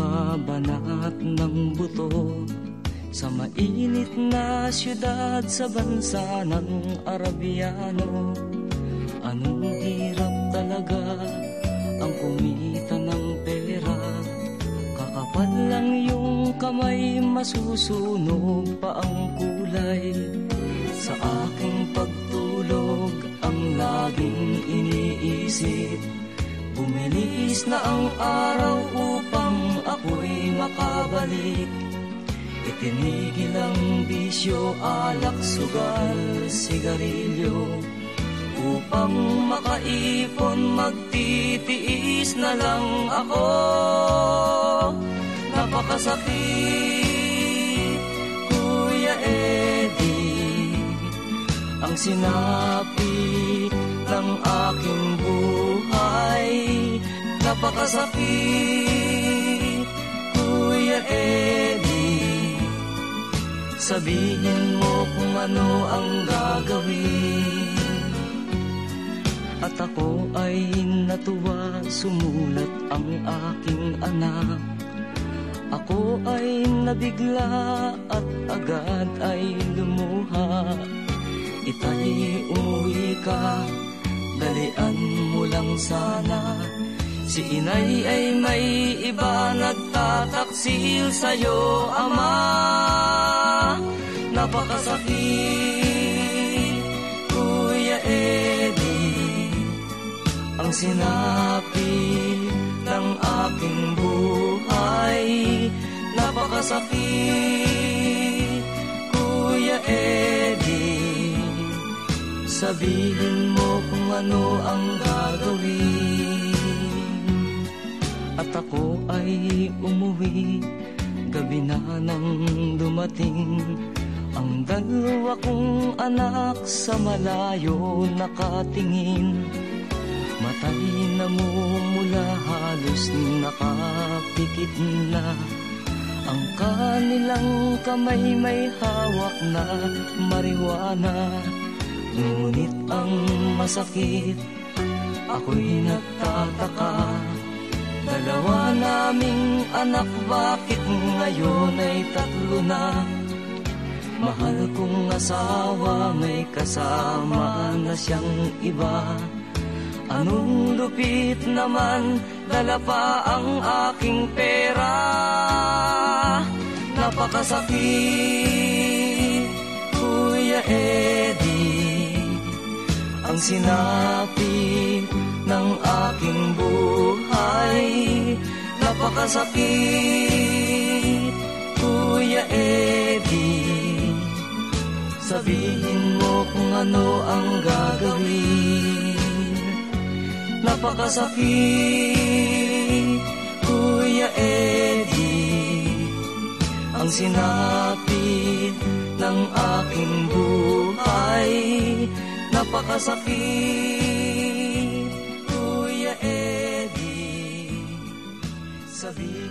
Bumabanat ng buto Sa mainit na syudad Sa bansa ng Arabiano. Anong hirap talaga Ang kumita ng pera? Kakapal lang yung kamay Masusunog pa ang kulay. Sa aking pagtulog Ang laging iniisip Bumilis na ang araw upang ako'y makabalik. Itinigil ang bisyo, alak, sugal, sigarilyo Upang makaipon, magtitiis na lang ako. Napakasakit, Kuya Eddie Ang sinapit ng aking Napakasakit, Kuya Eddie. Sabihin mo kung ano ang gagawin. At ako ay natuwa, sumulat ang aking anak. Ako ay nabigla at agad ay lumuha. Itay umuwi ka Dalian mo lang sana Si inay ay may iba Nagtataksil sa'yo, ama. Napakasakit, Kuya Eddie. Ang sinapit ng aking buhay. Napakasakit, Kuya Eddie. Sabihin mo kung ano ang gagawin At ako ay umuwi. Gabi na nang dumating. Ang dalawa kong anak sa malayo nakatingin. Matay na mula halos nakapikit na. Ang kanilang kamay may hawak na marijuana. Ngunit ang masakit, ako'y nagtataka Dalawa naming anak, bakit ngayon ay tatlo na? Mahal kong asawa, may kasama na siyang iba. Anong lupit naman, dala pa ang aking pera. Napakasakit, Kuya Eddie. Ang sinapit Napakasakit, Kuya Eddie. Sabihin mo kung ano ang gagawin. Napakasakit, Kuya Eddie. Ang sinapit ng aking buhay Napakasakit, Eddie